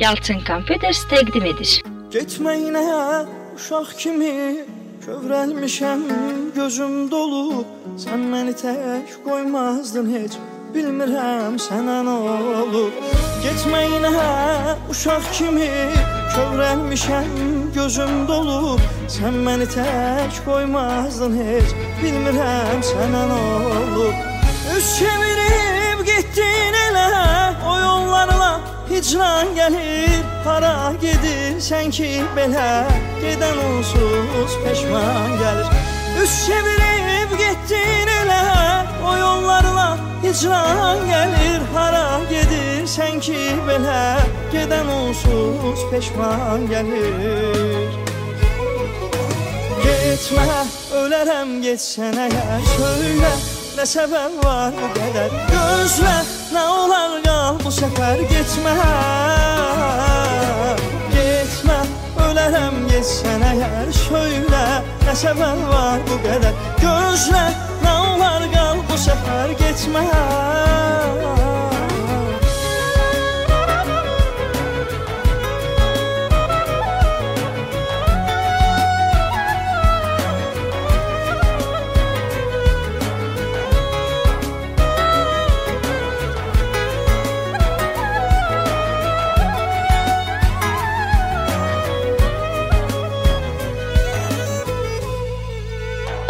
Yalçın Computers təqdim edir. Getməyinə uşaq kimi kövrəlmişəm, gözüm dolu. Sən məni tək qoymazdın heç. Bilmirəm sənə nə olub. Getməyinə uşaq kimi kövrəlmişəm, gözüm dolu. Sən məni tək qoymazdın heç. Bilmirəm sənə nə olub. Üz çevirib getdin elə o hicran gəlir, hara gedirsən ki belə gedən peşman gəlir. Üz çevirib getdin elə o yollarla hicran gəlir, hara gedirsən ki belə gedən peşman gəlir. Getmə, ölərəm getsən əgər söylə Nə səbəb var bu qədər Gözlə, nə olar qal bu səfər getmə Getmə, ölərəm getsən əgər söylə Nə səbəb var bu qədər Gözlə, nə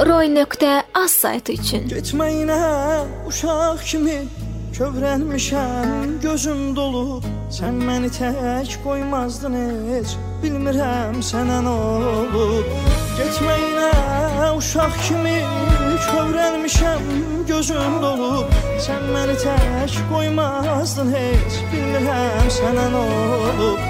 roy.az saytı üçün. Getməyinə uşaq kimi kövrəlmişəm, gözüm dolu. Sən məni tək qoymazdın heç. Bilmirəm sənə nə olub. Getməyinə uşaq kimi kövrəlmişəm, gözüm dolu. Sən məni tək qoymazdın heç. Bilmirəm sənə nə olub.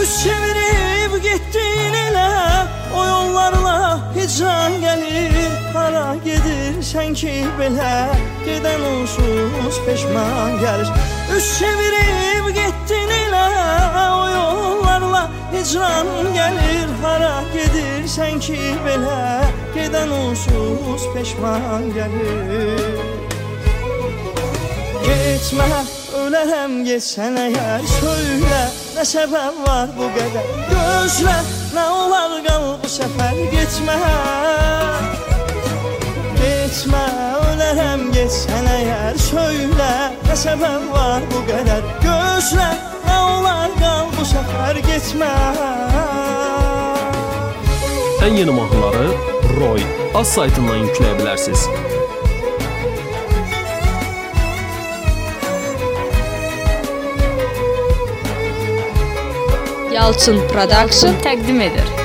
Üz çevirib getdin elə o yollarla hicran gəlir hara gedirsən ki belə gedən onsuz peşman gəlir üz çevirib getdin elə o yollarla hicran gəlir hara gedirsən ki belə gedən onsuz peşman gəlir Getmə, ölərəm getsən əgər söylə Nə səbəb var bu qədər Gözlə, nə olar qal bu səfər getmə Getmə, ölərəm getsən əgər söylə Nə səbəb var bu qədər Gözlə, nə olar qal bu səfər getmə Ən yeni mahnıları Roy az saytından yükləyə bilərsiniz. Yalçın Production təqdim edir.